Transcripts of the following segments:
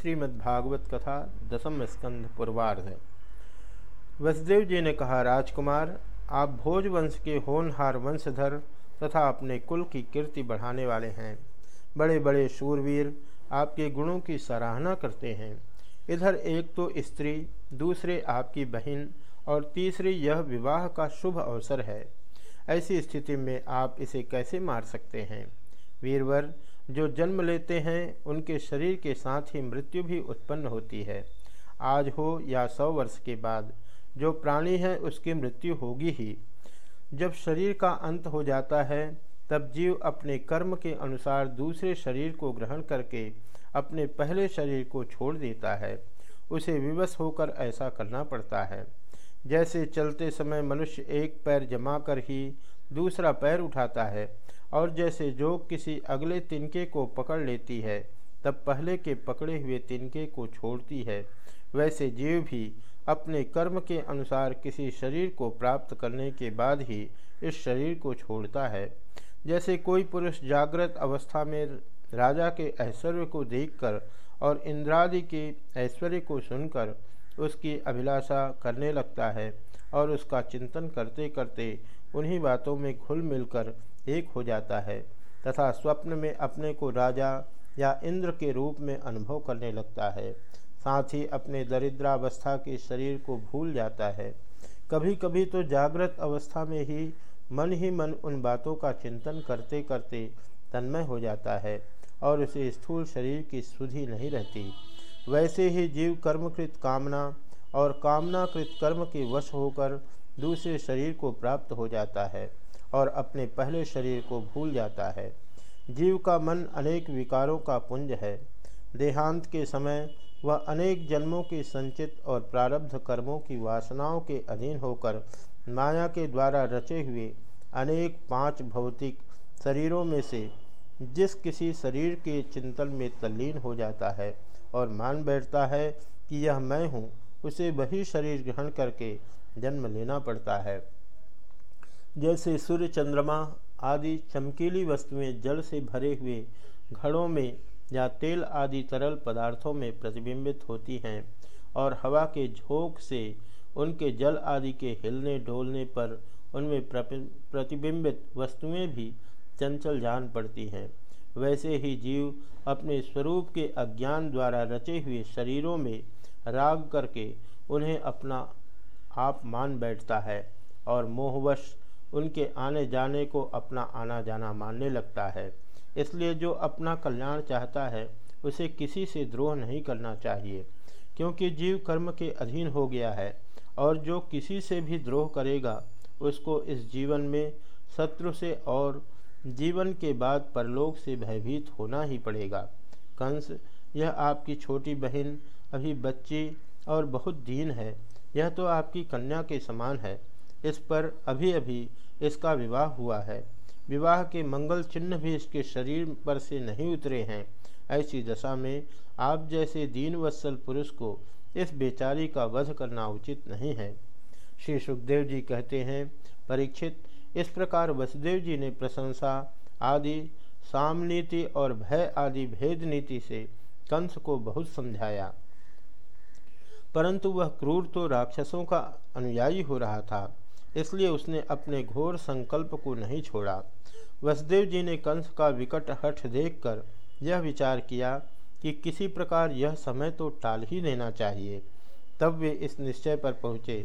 श्रीमद्भागवत कथा दसम स्कंध पूर्वार्ध वसुदेव जी ने कहा, राजकुमार, आप भोज वंश के होनहार वंशधर तथा अपने कुल की कीर्ति बढ़ाने वाले हैं। बड़े बड़े शूरवीर आपके गुणों की सराहना करते हैं। इधर एक तो स्त्री, दूसरे आपकी बहन और तीसरी यह विवाह का शुभ अवसर है। ऐसी स्थिति में आप इसे कैसे मार सकते हैं? वीरवर जो जन्म लेते हैं, उनके शरीर के साथ ही मृत्यु भी उत्पन्न होती है। आज हो या सौ वर्ष के बाद, जो प्राणी है, उसकी मृत्यु होगी ही। जब शरीर का अंत हो जाता है, तब जीव अपने कर्म के अनुसार दूसरे शरीर को ग्रहण करके अपने पहले शरीर को छोड़ देता है। उसे विवश होकर ऐसा करना पड़ता है। जैसे चलते समय मनुष्य एक पैर जमा कर ही दूसरा पैर उठाता है और जैसे जोग किसी अगले तिनके को पकड़ लेती है, तब पहले के पकड़े हुए तिनके को छोड़ती है। वैसे जीव भी अपने कर्म के अनुसार किसी शरीर को प्राप्त करने के बाद ही इस शरीर को छोड़ता है। जैसे कोई पुरुष जागृत अवस्था में राजा के ऐश्वर्य को देखकर और इंद्रादि के ऐश्वर्य को सुनकर उसकी अभिलाषा करने लगता है और उसका चिंतन करते करते उन्हीं बातों में घुल मिलकर एक हो जाता है, तथा स्वप्न में अपने को राजा या इंद्र के रूप में अनुभव करने लगता है। साथ ही अपने दरिद्रावस्था के शरीर को भूल जाता है। कभी कभी तो जागृत अवस्था में ही मन ही मन उन बातों का चिंतन करते करते तन्मय हो जाता है, और उसे स्थूल शरीर की सुधि नहीं रहती। वैसे ही जीव कर्मकृत कामना और कामनाकृत कर्म के वश होकर दूसरे शरीर को प्राप्त हो जाता है और अपने पहले शरीर को भूल जाता है। जीव का मन अनेक विकारों का पुंज है। देहांत के समय वह अनेक जन्मों की संचित और प्रारब्ध कर्मों की वासनाओं के अधीन होकर माया के द्वारा रचे हुए अनेक पाँच भौतिक शरीरों में से जिस किसी शरीर के चिंतन में तल्लीन हो जाता है और मान बैठता है कि यह मैं हूँ, उसे वही शरीर ग्रहण करके जन्म लेना पड़ता है। जैसे सूर्य चंद्रमा आदि चमकीली वस्तुएँ जल से भरे हुए घड़ों में या तेल आदि तरल पदार्थों में प्रतिबिंबित होती हैं और हवा के झोंक से उनके जल आदि के हिलने डोलने पर उनमें प्रतिबिंबित वस्तुएँ भी चंचल जान पड़ती हैं। वैसे ही जीव अपने स्वरूप के अज्ञान द्वारा रचे हुए शरीरों में राग करके उन्हें अपना आप मान बैठता है और मोहवश उनके आने जाने को अपना आना जाना मानने लगता है। इसलिए जो अपना कल्याण चाहता है, उसे किसी से द्रोह नहीं करना चाहिए, क्योंकि जीव कर्म के अधीन हो गया है और जो किसी से भी द्रोह करेगा, उसको इस जीवन में शत्रु से और जीवन के बाद परलोक से भयभीत होना ही पड़ेगा। कंस, यह आपकी छोटी बहन, अभी बच्ची और बहुत दीन है। यह तो आपकी कन्या के समान है। इस पर अभी अभी इसका विवाह हुआ है। विवाह के मंगल चिन्ह भी इसके शरीर पर से नहीं उतरे हैं। ऐसी दशा में आप जैसे दीन वत्सल पुरुष को इस बेचारी का वध करना उचित नहीं है। श्री सुखदेव जी कहते हैं, परीक्षित, इस प्रकार वसुदेव जी ने प्रशंसा आदि सामनीति और भय आदि भेद नीति से कंस को बहुत समझाया। परंतु वह क्रूर तो राक्षसों का अनुयायी हो रहा था, इसलिए उसने अपने घोर संकल्प को नहीं छोड़ा। वसुदेव जी ने कंस का विकट हठ देखकर यह विचार किया कि किसी प्रकार यह समय तो टाल ही देना चाहिए। तब वे इस निश्चय पर पहुँचे।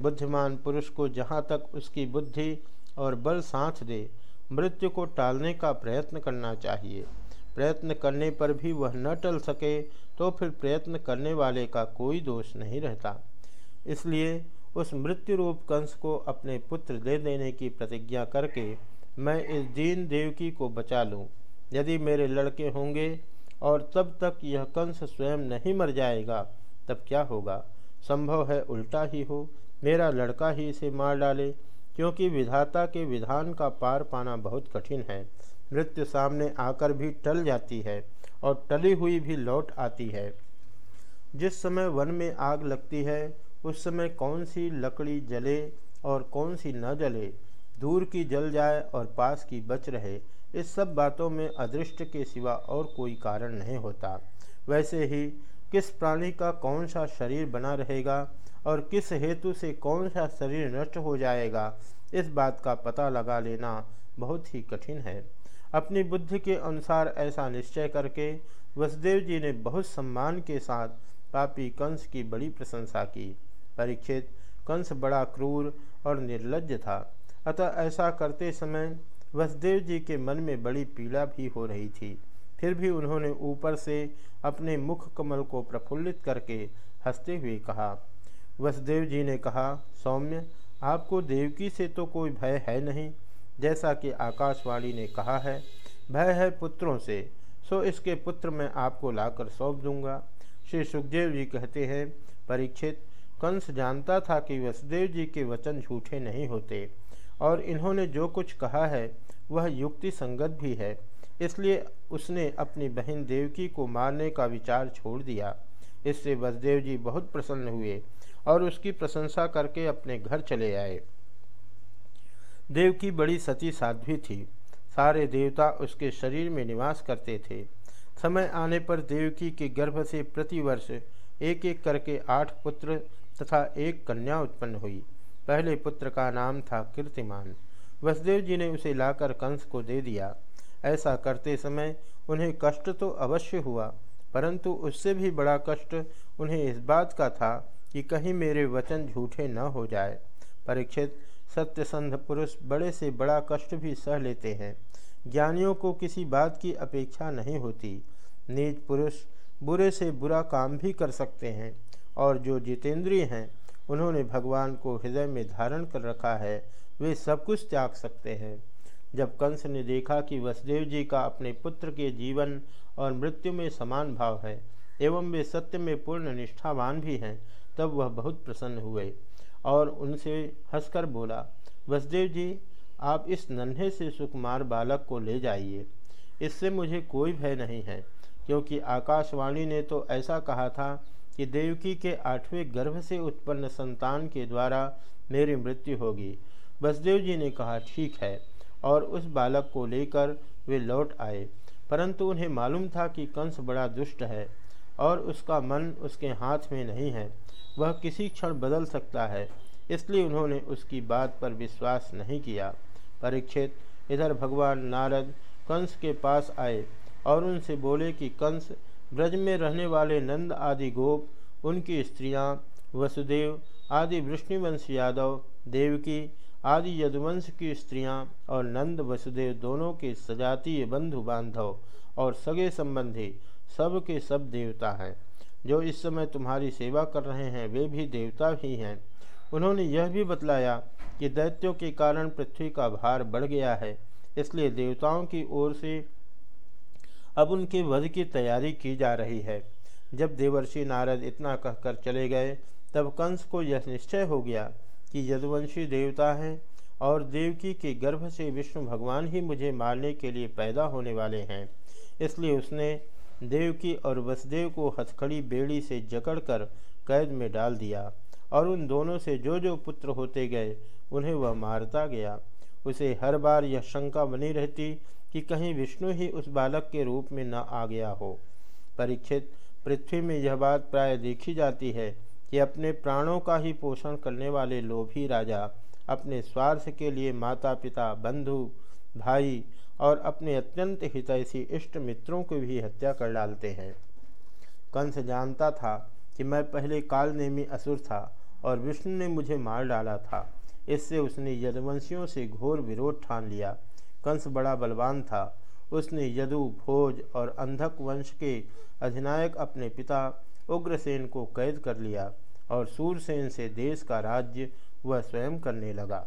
बुद्धिमान पुरुष को जहाँ तक उसकी बुद्धि और बल साथ दे, मृत्यु को टालने का प्रयत्न करना चाहिए। प्रयत्न करने पर भी वह न टल सके तो फिर प्रयत्न करने वाले का कोई दोष नहीं रहता। इसलिए उस मृत्यु रूप कंस को अपने पुत्र दे देने की प्रतिज्ञा करके मैं इस दीन देवकी को बचा लूँ। यदि मेरे लड़के होंगे और तब तक यह कंस स्वयं नहीं मर जाएगा, तब क्या होगा? संभव है उल्टा ही हो। मेरा लड़का ही इसे मार डाले, क्योंकि विधाता के विधान का पार पाना बहुत कठिन है। मृत्यु सामने आकर भी टल जाती है। और टली हुई भी लौट आती है। जिस समय वन में आग लगती है, उस समय कौन सी लकड़ी जले और कौन सी न जले, दूर की जल जाए और पास की बच रहे, इस सब बातों में अदृष्ट के सिवा और कोई कारण नहीं होता। वैसे ही, किस प्राणी का कौन सा शरीर बना रहेगा और किस हेतु से कौन सा शरीर नष्ट हो जाएगा, इस बात का पता लगा लेना बहुत ही कठिन है। अपनी बुद्धि के अनुसार ऐसा निश्चय करके वसुदेव जी ने बहुत सम्मान के साथ पापी कंस की बड़ी प्रशंसा की। परीक्षित, कंस बड़ा क्रूर और निर्लज था। अतः ऐसा करते समय वसुदेव जी के मन में बड़ी पीड़ा भी हो रही थी। फिर भी उन्होंने ऊपर से अपने मुख कमल को प्रफुल्लित करके हँसते हुए कहा, वसुदेव जी ने कहा, सौम्य, आपको देवकी से तो कोई भय है नहीं। जैसा कि आकाशवाणी ने कहा है, भय है पुत्रों से, सो इसके पुत्र मैं आपको लाकर सौंप दूँगा। श्री सुखदेव जी कहते हैं, परीक्षित, कंस जानता था कि वसुदेव जी के वचन झूठे नहीं होते, और इन्होंने जो कुछ कहा है, वह युक्ति संगत भी है। इसलिए उसने अपनी बहन देवकी को मारने का विचार छोड़ दिया। इससे वसुदेव जी बहुत प्रसन्न हुए, और उसकी प्रशंसा करके अपने घर चले आए। देवकी बड़ी सती साध्वी थी। सारे देवता उसके शरीर में निवास करते थे। समय आने पर देवकी के गर्भ से प्रतिवर्ष एक एक करके आठ पुत्र तथा एक कन्या उत्पन्न हुई। पहले पुत्र का नाम था कीर्तिमान। वसुदेव जी ने उसे लाकर कंस को दे दिया। ऐसा करते समय उन्हें कष्ट तो अवश्य हुआ, परंतु उससे भी बड़ा कष्ट उन्हें इस बात का था कि कहीं मेरे वचन झूठे न हो जाए। परीक्षित सत्यसंध पुरुष बड़े से बड़ा कष्ट भी सह लेते हैं। ज्ञानियों को किसी बात की अपेक्षा नहीं होती। नीच पुरुष बुरे से बुरा काम भी कर सकते हैं और जो जितेंद्रिय हैं, उन्होंने भगवान को हृदय में धारण कर रखा है, वे सब कुछ त्याग सकते हैं। जब कंस ने देखा कि वसुदेव जी का अपने पुत्र के जीवन और मृत्यु में समान भाव है एवं वे सत्य में पूर्ण निष्ठावान भी हैं, तब वह बहुत प्रसन्न हुए और उनसे हंसकर बोला, वसुदेव जी, आप इस नन्हे से सुकुमार बालक को ले जाइए। इससे मुझे कोई भय नहीं है, क्योंकि आकाशवाणी ने तो ऐसा कहा था कि देवकी के आठवें गर्भ से उत्पन्न संतान के द्वारा मेरी मृत्यु होगी। बसदेव जी ने कहा, ठीक है। और उस बालक को लेकर वे लौट आए, परंतु उन्हें मालूम था कि कंस बड़ा दुष्ट है। और उसका मन उसके हाथ में नहीं है। वह किसी क्षण बदल सकता है। इसलिए उन्होंने उसकी बात पर विश्वास नहीं किया। परीक्षित, इधर भगवान नारद कंस के पास आए और उनसे बोले कि कंस, ब्रज में रहने वाले नंद आदि गोप, उनकी स्त्रियाँ, वसुदेव आदि विष्णुवंश यादव, देवकी आदि यदुवंश की स्त्रियाँ और नंद, वसुदेव दोनों के सजातीय बंधु बांधव और सगे संबंधी सब के सब देवता हैं। जो इस समय तुम्हारी सेवा कर रहे हैं, वे भी देवता ही हैं। उन्होंने यह भी बतलाया कि दैत्यों के कारण पृथ्वी का भार बढ़ गया है, इसलिए देवताओं की ओर से अब उनके वध की तैयारी की जा रही है। जब देवर्षि नारद इतना कहकर चले गए, तब कंस को यह निश्चय हो गया कि यदुवंशी देवता हैं और देवकी के गर्भ से विष्णु भगवान ही मुझे मारने के लिए पैदा होने वाले हैं। इसलिए उसने देवकी और वसुदेव को हथखड़ी बेड़ी से जकड़कर कैद में डाल दिया और उन दोनों से जो जो पुत्र होते गए, उन्हें वह मारता गया। उसे हर बार यह शंका बनी रहती कि कहीं विष्णु ही उस बालक के रूप में न आ गया हो। परीक्षित, पृथ्वी में यह बात प्राय देखी जाती है कि अपने प्राणों का ही पोषण करने वाले लोभी राजा अपने स्वार्थ के लिए माता पिता बंधु, भाई और अपने अत्यंत हितैषी इष्ट मित्रों की भी हत्या कर डालते हैं। कंस जानता था कि मैं पहले कालनेमी असुर था और विष्णु ने मुझे मार डाला था। इससे उसने यदुवंशियों से घोर विरोध ठान लिया। कंस बड़ा बलवान था। उसने यदु, भोज और अंधक वंश के अधिनायक अपने पिता उग्रसेन को कैद कर लिया और सूरसेन से देश का राज्य वह स्वयं करने लगा।